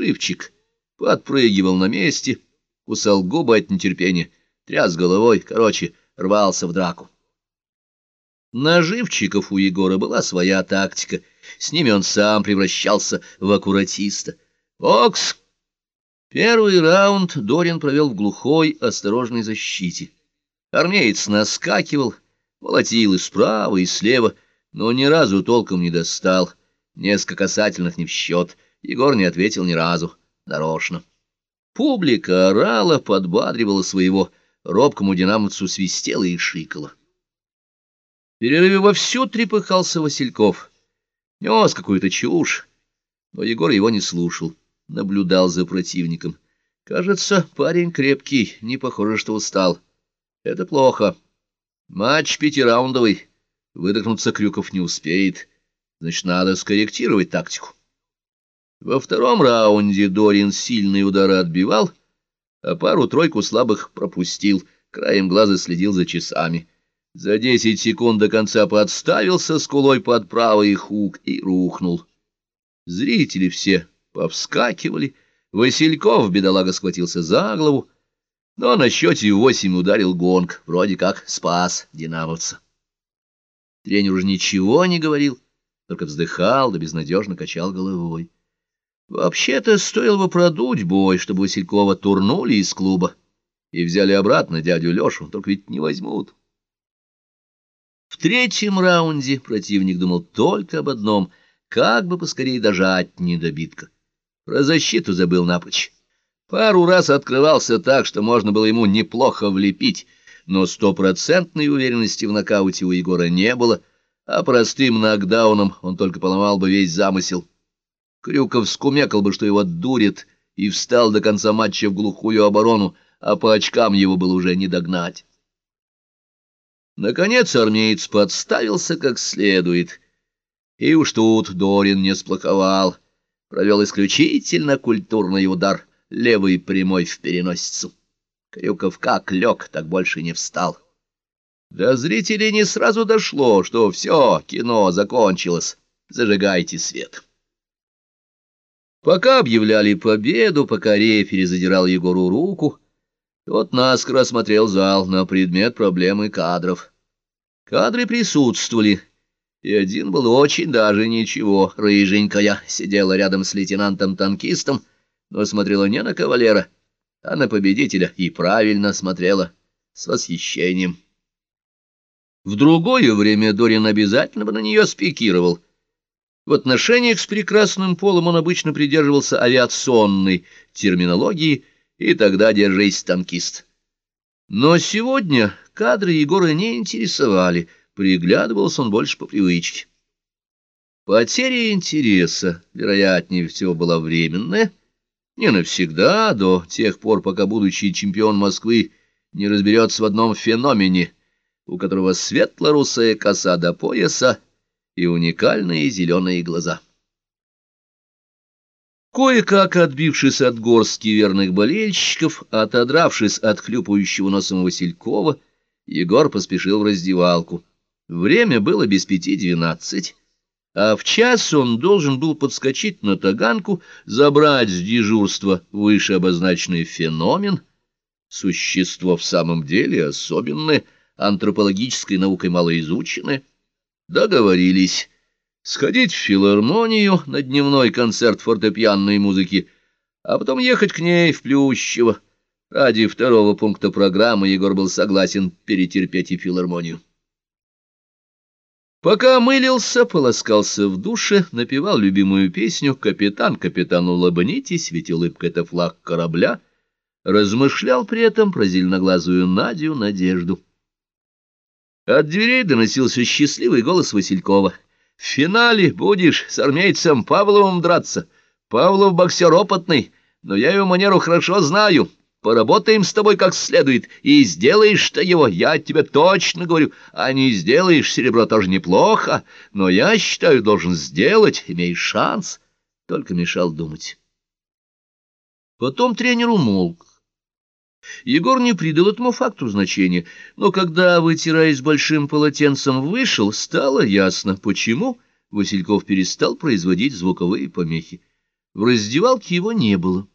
живчик, подпрыгивал на месте, кусал губы от нетерпения, тряс головой, короче, рвался в драку. На живчиков у Егора была своя тактика, с ними он сам превращался в аккуратиста. «Бокс!» Первый раунд Дорин провел в глухой, осторожной защите. Армеец наскакивал, молотил и справа, и слева, но ни разу толком не достал. Несколько касательных не в счет. Егор не ответил ни разу. Нарочно. Публика орала, подбадривала своего. Робкому динамовцу свистела и шикала. В перерыве вовсю трепыхался Васильков. Нес какую-то чушь, но Егор его не слушал наблюдал за противником. Кажется, парень крепкий, не похоже, что устал. Это плохо. Матч пятираундовый. Выдохнуться Крюков не успеет. Значит, надо скорректировать тактику. Во втором раунде Дорин сильные удары отбивал, а пару-тройку слабых пропустил, краем глаза следил за часами. За десять секунд до конца подставился скулой под правый хук и рухнул. Зрители все повскакивали. Васильков, бедолага, схватился за голову, но на счете восемь ударил гонг, вроде как спас динамовца. Тренер уже ничего не говорил, только вздыхал да безнадежно качал головой. Вообще-то стоило бы продуть бой, чтобы Василькова турнули из клуба и взяли обратно дядю Лешу, только ведь не возьмут. В третьем раунде противник думал только об одном — как бы поскорее дожать недобитка. Про защиту забыл напрочь. Пару раз открывался так, что можно было ему неплохо влепить, но стопроцентной уверенности в нокауте у Егора не было, а простым нокдауном он только поломал бы весь замысел. Крюков скумекал бы, что его дурит, и встал до конца матча в глухую оборону, а по очкам его было уже не догнать. Наконец армеец подставился как следует, и уж тут Дорин не сплоховал — провел исключительно культурный удар, левый прямой в переносицу. Крюков как лег, так больше не встал. До зрителей не сразу дошло, что все, кино закончилось. Зажигайте свет. Пока объявляли победу, пока рефери задирал Егору руку, тот наскоро осмотрел зал на предмет проблемы кадров. Кадры присутствовали, и один был очень даже ничего. Рыженькая сидела рядом с лейтенантом-танкистом, но смотрела не на кавалера, а на победителя, и правильно смотрела, с восхищением. В другое время Дорин обязательно бы на нее спикировал. В отношениях с прекрасным полом он обычно придерживался авиационной терминологии, и тогда держись, танкист. Но сегодня кадры Егора не интересовали — Приглядывался он больше по привычке. Потеря интереса, вероятнее всего, была временная, не навсегда, до тех пор, пока будущий чемпион Москвы не разберется в одном феномене, у которого светло-русая коса до пояса и уникальные зеленые глаза. Кое-как отбившись от горстки верных болельщиков, отодравшись от хлюпающего носом Василькова, Егор поспешил в раздевалку — Время было без пяти двенадцать, а в час он должен был подскочить на таганку, забрать с дежурства выше обозначенный феномен, существо в самом деле особенное, антропологической наукой малоизученное. Договорились сходить в филармонию на дневной концерт фортепианной музыки, а потом ехать к ней в Плющево. Ради второго пункта программы Егор был согласен перетерпеть и филармонию. Пока мылился, полоскался в душе, напевал любимую песню «Капитан, капитан, улыбнитесь, ведь улыбка — это флаг корабля», размышлял при этом про зеленоглазую Надю Надежду. От дверей доносился счастливый голос Василькова. «В финале будешь с армейцем Павловым драться. Павлов боксер опытный, но я его манеру хорошо знаю». Поработаем с тобой как следует, и сделаешь-то его, я тебе точно говорю, а не сделаешь серебро тоже неплохо, но я считаю, должен сделать, имеешь шанс, только мешал думать. Потом тренер умолк. Егор не придал этому факту значения, но когда, вытираясь большим полотенцем, вышел, стало ясно, почему Васильков перестал производить звуковые помехи. В раздевалке его не было.